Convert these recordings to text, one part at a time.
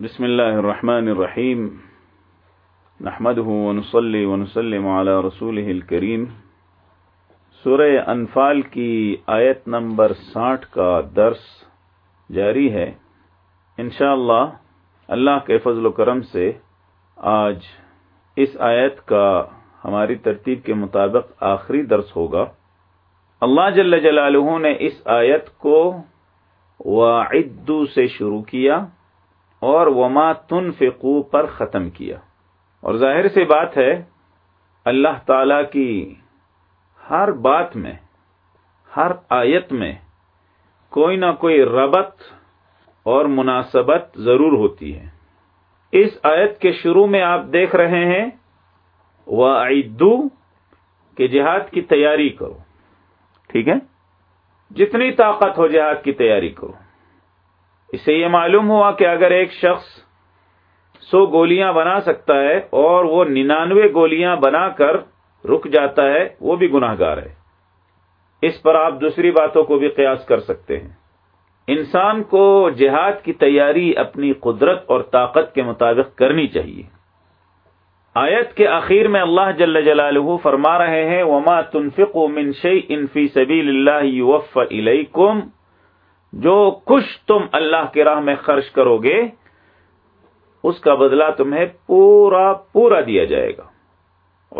بسم الله الرحمن الرحيم نحمده ونصلي ونسلم على رسوله الكريم سورہ انفال کی آیت نمبر ساٹھ کا درس جاری ہے۔ انشاءاللہ اللہ اللہ کے فضل و کرم سے آج اس آیت کا ہماری ترتیب کے مطابق آخری درس ہوگا۔ اللہ جل جلالہ نے اس آیت کو وعدو سے شروع کیا۔ اور وما تنفقو پر ختم کیا۔ اور ظاہر سی بات ہے، اللہ تعالی کی ہر بات میں، ہر آیت میں کوئی نہ کوئی ربط اور مناسبت ضرور ہوتی ہے۔ اس آیت کے شروع میں آپ دیکھ رہے ہیں وہ کہ جہاد کی تیاری کرو۔ ٹھیک ہے؟ جتنی طاقت ہو جہاد کی تیاری کرو۔ اس سے یہ معلوم ہوا کہ اگر ایک شخص سو گولیاں بنا سکتا ہے اور وہ ننانوے گولیاں بنا کر رک جاتا ہے، وہ بھی گناہ گار ہے۔ اس پر آپ دوسری باتوں کو بھی قیاس کر سکتے ہیں۔ انسان کو جہاد کی تیاری اپنی قدرت اور طاقت کے مطابق کرنی چاہیے۔ آیت کے آخر میں اللہ جل جلالہ فرما رہے ہیں، وما تنفق من شيء في سبيل الله يوفى اليكم جو کچھ تم اللہ کی راہ میں خرچ کرو گے، اس کا بدلہ تمہیں پورا پورا دیا جائے گا۔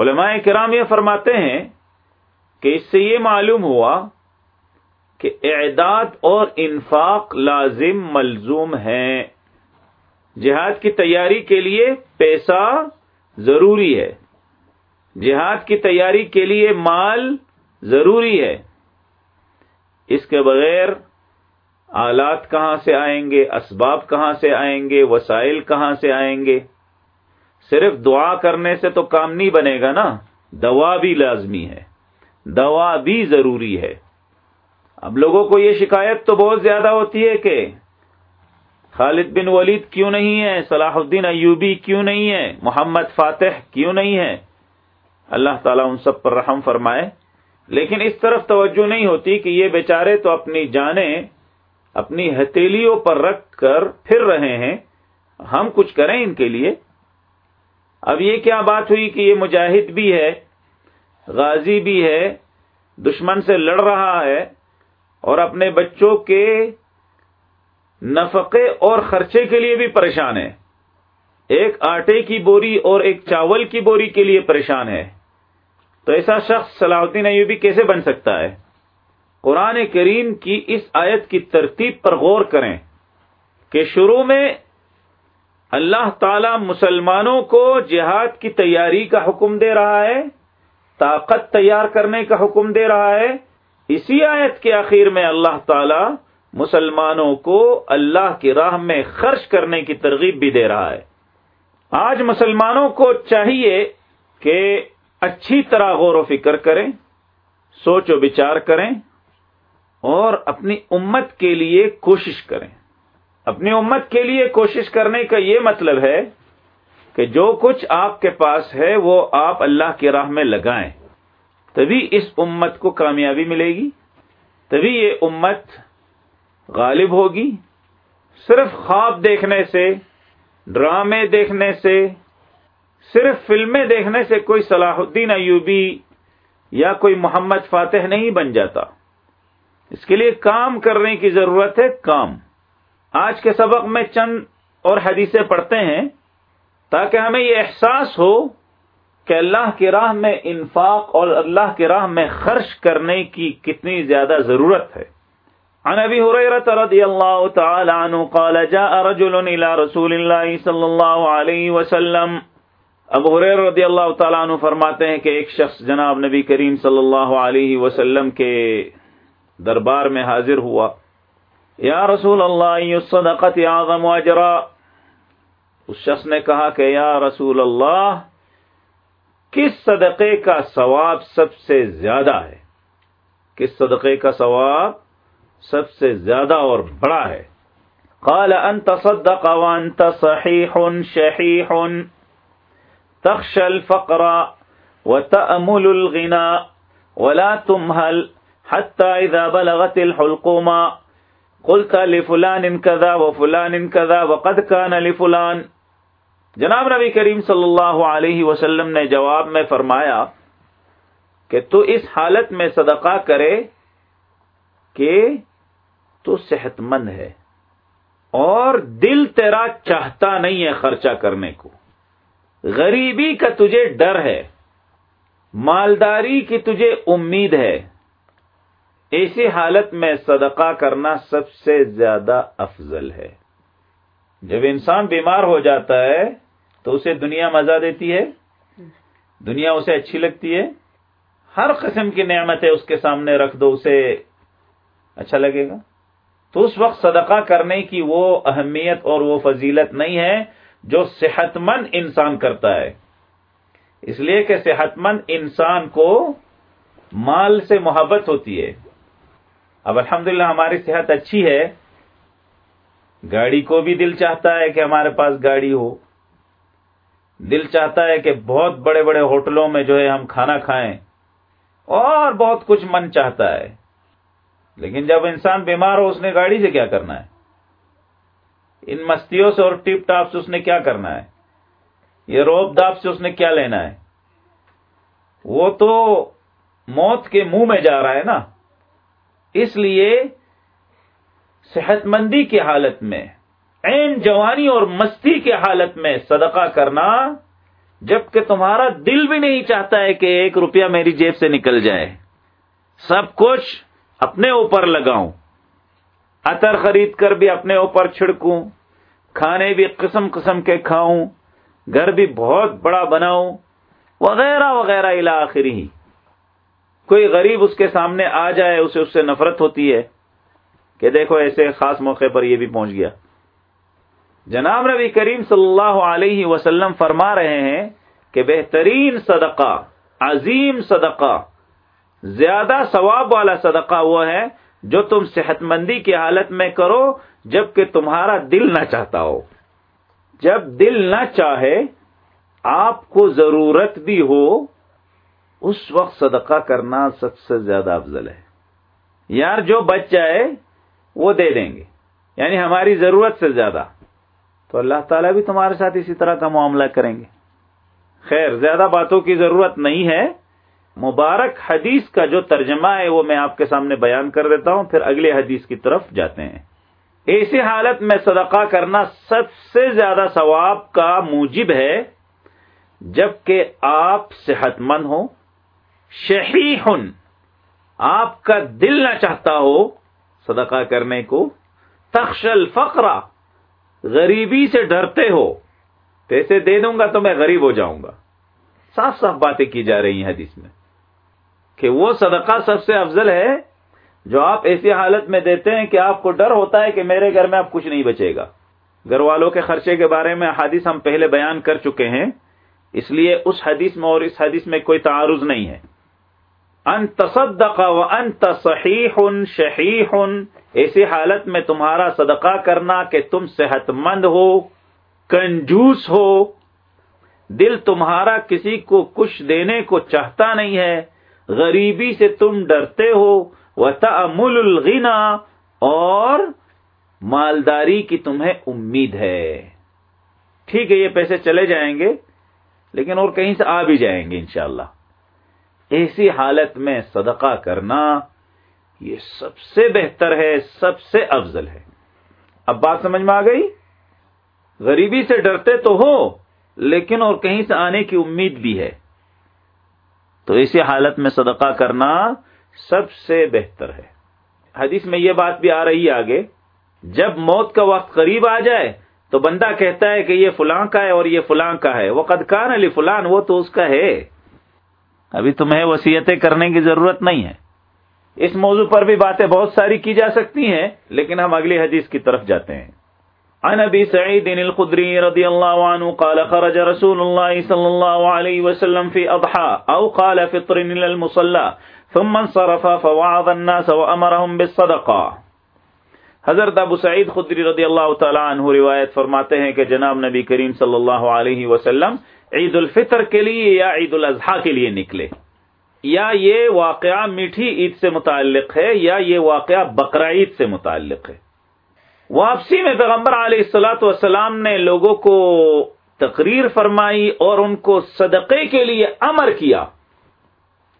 علماء کرام یہ فرماتے ہیں کہ اس سے یہ معلوم ہوا کہ اعداد اور انفاق لازم ملزوم ہے جہاد کی تیاری کے لیے پیسہ ضروری ہے۔ جہاد کی تیاری کے لیے مال ضروری ہے۔ اس کے بغیر آلات کہاں سے آئیں گے؟ اسباب کہاں سے آئیں گے؟ وسائل کہاں سے آئیں گے؟ صرف دعا کرنے سے تو کام نہیں بنے گا نا۔ دوا بھی لازمی ہے۔ دوا بھی ضروری ہے۔ اب لوگوں کو یہ شکایت تو بہت زیادہ ہوتی ہے کہ خالد بن ولید کیوں نہیں ہے صلاح الدین ایوبی کیوں نہیں ہے محمد فاتح کیوں نہیں ہے اللہ تعالیٰ ان سب پر رحم فرمائے۔ لیکن اس طرف توجہ نہیں ہوتی کہ یہ بیچارے تو اپنی جانیں اپنی ہتھیلیوں پر رکھ کر پھر رہے ہیں، ہم کچھ کریں ان کے لیے؟ اب یہ کیا بات ہوئی کہ یہ مجاہد بھی ہے، غازی بھی ہے، دشمن سے لڑ رہا ہے اور اپنے بچوں کے نفقے اور خرچے کے لیے بھی پریشان ہے۔ ایک آٹے کی بوری اور ایک چاول کی بوری کے لیے پریشان ہے۔ تو ایسا شخص صلاح الدین ایوبی کیسے بن سکتا ہے؟ قرآن کریم کی اس آیت کی ترتیب پر غور کریں کہ شروع میں اللہ تعالی مسلمانوں کو جہاد کی تیاری کا حکم دے رہا ہے، طاقت تیار کرنے کا حکم دے رہا ہے۔ اسی آیت کے آخر میں اللہ تعالی مسلمانوں کو اللہ کی راہ میں خرچ کرنے کی ترغیب بھی دے رہا ہے۔ آج مسلمانوں کو چاہیے کہ اچھی طرح غور و فکر کریں، سوچ و بچار کریں۔ اور اپنی امت کے لیے کوشش کریں۔ اپنی امت کے لیے کوشش کرنے کا یہ مطلب ہے کہ جو کچھ آپ کے پاس ہے وہ آپ اللہ کی راہ میں لگائیں۔ تبھی اس امت کو کامیابی ملے گی۔ تبھی یہ امت غالب ہوگی۔ صرف خواب دیکھنے سے، ڈرامے دیکھنے سے، صرف فلمیں دیکھنے سے کوئی صلاح الدین ایوبی یا کوئی محمد فاتح نہیں بن جاتا۔ اس کے لیے کام کرنے کی ضرورت ہے کام۔ آج کے سبق میں چند اور حدیثیں پڑھتے ہیں تاکہ ہمیں یہ احساس ہو کہ اللہ کی راہ میں انفاق اور اللہ کی راہ میں خرچ کرنے کی کتنی زیادہ ضرورت ہے۔ عن ابي هريره رضي الله تعالى عنه قال، جاء رجل الى رسول الله صلى الله عليه وسلم۔ ابو حریر رضی اللہ تعالیٰ عنہ فرماتے ہیں کہ ایک شخص جناب نبی کریم صلی اللہ علیہ وسلم کے دربار میں حاضر ہوا۔ یا رسول اللہ صدقت اعظم اجرا۔ اس شخص نے کہا کہ، یا رسول اللہ، کس صدقے کا ثواب سب سے زیادہ ہے؟ کس صدقے کا ثواب سب سے زیادہ اور بڑا ہے؟ قال انت صدق وانت صحیح شحیح۔ تخشى الفقر وتأمل الغنى ولا تمهل۔ حتى إذا بلغت الحلقوم قلت لفلان ان کذا و فلان کذا وقد کان لفلان جناب نبی کریم صلی اللہ علیہ وسلم نے جواب میں فرمایا کہ تو اس حالت میں صدقہ کرے کہ تو صحت مند ہے اور دل تیرا چاہتا نہیں ہے خرچہ کرنے کو غریبی کا تجھے ڈر ہے مالداری کی تجھے امید ہے ایسی حالت میں صدقہ کرنا سب سے زیادہ افضل ہے۔ جب انسان بیمار ہو جاتا ہے تو اسے دنیا مزہ دیتی ہے، دنیا اسے اچھی لگتی ہے۔ ہر قسم کی نعمتیں اس کے سامنے رکھ دو، اسے اچھا لگے گا۔ تو اس وقت صدقہ کرنے کی وہ اہمیت اور وہ فضیلت نہیں ہے جو صحت مند انسان کرتا ہے۔ اس لیے کہ صحت مند انسان کو مال سے محبت ہوتی ہے۔ اب الحمدللہ ہماری صحت اچھی ہے۔ گاڑی کو بھی دل چاہتا ہے کہ ہمارے پاس گاڑی ہو۔ دل چاہتا ہے کہ بہت بڑے بڑے ہوٹلوں میں جو ہے ہم کھانا کھائیں۔ اور بہت کچھ من چاہتا ہے۔ لیکن جب انسان بیمار ہو، اس نے گاڑی سے کیا کرنا ہے؟ ان مستیوں سے اور ٹپ ٹاپ سے اس نے کیا کرنا ہے؟ یہ روب داپ سے اس نے کیا لینا ہے؟ وہ تو موت کے منہ میں جا رہا ہے نا۔ اس لیے صحت مندی کی حالت میں، عین جوانی اور مستی کی حالت میں صدقہ کرنا، جبکہ تمہارا دل بھی نہیں چاہتا ہے کہ ایک روپیہ میری جیب سے نکل جائے۔ سب کچھ اپنے اوپر لگاؤں۔ عطر خرید کر بھی اپنے اوپر چھڑکوں۔ کھانے بھی قسم قسم کے کھاؤں۔ گھر بھی بہت بڑا بناؤں۔ وغیرہ وغیرہ ہی کوئی غریب اس کے سامنے آ جائے، اسے اس سے نفرت ہوتی ہے کہ دیکھو ایسے خاص موقع پر یہ بھی پہنچ گیا۔ جناب نبی کریم صلی اللہ علیہ وسلم فرما رہے ہیں کہ بہترین صدقہ، عظیم صدقہ، زیادہ ثواب والا صدقہ وہ ہے جو تم صحت مندی کی حالت میں کرو جبکہ تمہارا دل نہ چاہتا ہو۔ جب دل نہ چاہے، آپ کو ضرورت بھی ہو اس وقت صدقہ کرنا سب سے زیادہ افضل ہے۔ یار جو بچ جائے وہ دے دیں گے۔ یعنی ہماری ضرورت سے زیادہ۔ تو اللہ تعالیٰ بھی تمہارے ساتھ اسی طرح کا معاملہ کریں گے۔ خیر، زیادہ باتوں کی ضرورت نہیں ہے۔ مبارک حدیث کا جو ترجمہ ہے وہ میں آپ کے سامنے بیان کر دیتا ہوں، پھر اگلے حدیث کی طرف جاتے ہیں۔ ایسی حالت میں صدقہ کرنا سب سے زیادہ ثواب کا موجب ہے، جبکہ آپ صحت مند ہوں۔ شہی آپ کا دل نہ چاہتا ہو صدقہ کرنے کو تخشل فقرا غریبی سے ڈرتے ہو، پیسے دے دوں گا تو میں غریب ہو جاؤں گا۔ صاف صاف باتیں کی جا رہی ہیں حدیث میں۔ کہ وہ صدقہ سب سے افضل ہے جو آپ ایسی حالت میں دیتے ہیں کہ آپ کو ڈر ہوتا ہے کہ میرے گھر میں اب کچھ نہیں بچے گا۔ گھر والوں کے خرچے کے بارے میں حدیث ہم پہلے بیان کر چکے ہیں، اس لیے اس حدیث میں اور اس حدیث میں کوئی تعارض نہیں ہے۔ ان تصدق و انت صحیح شہیح ایسی حالت میں تمہارا صدقہ کرنا کہ تم صحت مند ہو، کنجوس ہو۔ دل تمہارا کسی کو کچھ دینے کو چاہتا نہیں ہے۔ غریبی سے تم ڈرتے ہو۔ وہ تمل الغنا اور مالداری کی تمہیں امید ہے۔ ٹھیک ہے، یہ پیسے چلے جائیں گے، لیکن اور کہیں سے آ بھی جائیں گے انشاءاللہ۔ ایسی حالت میں صدقہ کرنا یہ سب سے بہتر ہے، سب سے افضل ہے۔ اب بات سمجھ میں آ گئی؟ غریبی سے ڈرتے تو ہو، لیکن اور کہیں سے آنے کی امید بھی ہے۔ تو اسی حالت میں صدقہ کرنا سب سے بہتر ہے۔ حدیث میں یہ بات بھی آ رہی ہے آگے۔ جب موت کا وقت قریب آ جائے تو بندہ کہتا ہے کہ یہ فلاں کا ہے اور یہ فلاں کا ہے۔ وہ قدکان علی فلان وہ تو اس کا ہے۔ ابھی تمہیں وسیعتیں کرنے کی ضرورت نہیں ہے۔ اس موضوع پر بھی باتیں بہت ساری کی جا سکتی ہیں، لیکن ہم اگلی حدیث کی طرف جاتے ہیں۔ عن ابي سعيد الخدري رضي الله عنه قال، خرج رسول الله صلى الله عليه وسلم في اضحى او قال فطر الى المصلى ثم انصرف فوعظ الناس وامرهم بالصدقه حضرت ابو سعید خدری رضی اللہ تعالی عنہ روایت فرماتے ہیں کہ جناب نبی کریم صلی اللہ علیہ وسلم عید الفطر کے لیے یا عید الاضحیٰ کے لیے نکلے؟ یا یہ واقعہ میٹھی عید سے متعلق ہے یا یہ واقعہ بقرعید سے متعلق ہے؟ واپسی میں پیغمبر علیہ السلاۃ والسلام نے لوگوں کو تقریر فرمائی اور ان کو صدقے کے لیے امر کیا۔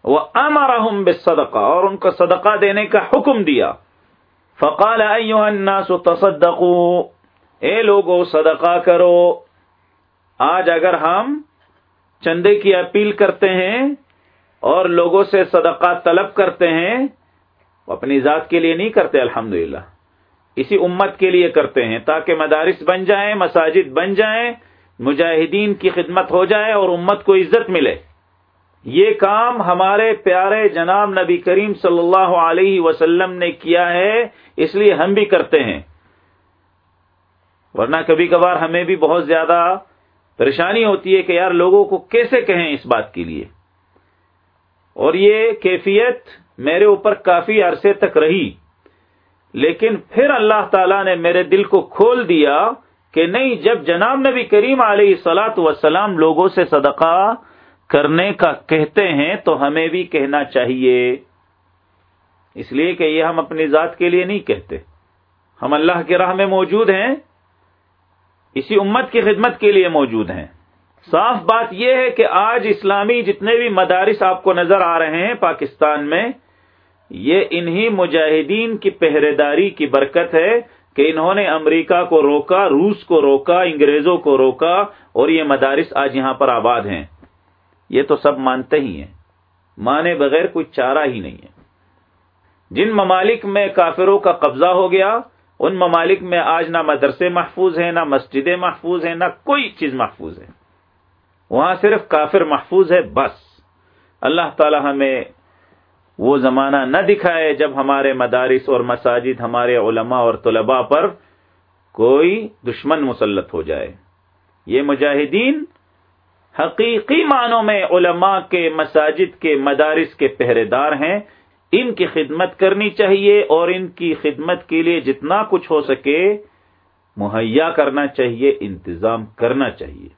وہ امر صدقہ اور ان کو صدقہ دینے کا حکم دیا۔ فقال الناس تصدقوا، اے لوگو، صدقہ کرو۔ آج اگر ہم چندے کی اپیل کرتے ہیں اور لوگوں سے صدقہ طلب کرتے ہیں اپنی ذات کے لیے نہیں کرتے، الحمدللہ۔ اسی امت کے لیے کرتے ہیں، تاکہ مدارس بن جائیں، مساجد بن جائیں، مجاہدین کی خدمت ہو جائے اور امت کو عزت ملے۔ یہ کام ہمارے پیارے جناب نبی کریم صلی اللہ علیہ وسلم نے کیا ہے، اس لیے ہم بھی کرتے ہیں۔ ورنہ کبھی کبھار ہمیں بھی بہت زیادہ پریشانی ہوتی ہے کہ یار لوگوں کو کیسے کہیں اس بات کے لیے؟ اور یہ کیفیت میرے اوپر کافی عرصے تک رہی، لیکن پھر اللہ تعالی نے میرے دل کو کھول دیا کہ نہیں، جب جناب نبی کریم علیہ سلاۃ وسلام لوگوں سے صدقہ کرنے کا کہتے ہیں تو ہمیں بھی کہنا چاہیے۔ اس لیے کہ یہ ہم اپنی ذات کے لیے نہیں کہتے۔ ہم اللہ کے راہ میں موجود ہیں۔ اسی امت کی خدمت کے لیے موجود ہیں۔ صاف بات یہ ہے کہ آج اسلامی جتنے بھی مدارس آپ کو نظر آ رہے ہیں پاکستان میں، یہ انہی مجاہدین کی پہرے داری کی برکت ہے کہ انہوں نے امریکہ کو روکا، روس کو روکا، انگریزوں کو روکا اور یہ مدارس آج یہاں پر آباد ہیں۔ یہ تو سب مانتے ہی ہیں، مانے بغیر کوئی چارہ ہی نہیں ہے۔ جن ممالک میں کافروں کا قبضہ ہو گیا ان ممالک میں آج نہ مدرسے محفوظ ہیں، نہ مسجدیں محفوظ ہیں، نہ کوئی چیز محفوظ ہے۔ وہاں صرف کافر محفوظ ہے، بس۔ اللہ تعالی ہمیں وہ زمانہ نہ دکھائے جب ہمارے مدارس اور مساجد، ہمارے علماء اور طلباء پر کوئی دشمن مسلط ہو جائے۔ یہ مجاہدین حقیقی معنوں میں علماء کے، مساجد کے، مدارس کے پہرے دار ہیں۔ ان کی خدمت کرنی چاہیے اور ان کی خدمت کے لیے جتنا کچھ ہو سکے مہیا کرنا چاہیے، انتظام کرنا چاہیے۔